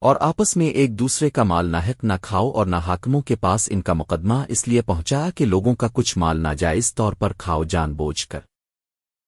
اور آپس میں ایک دوسرے کا مال ناحق، نہ کھاؤ اور نہ حاکموں کے پاس ان کا مقدمہ اس لیے پہنچایا کہ لوگوں کا کچھ مال ناجائز طور پر کھاؤ جان بوجھ کر۔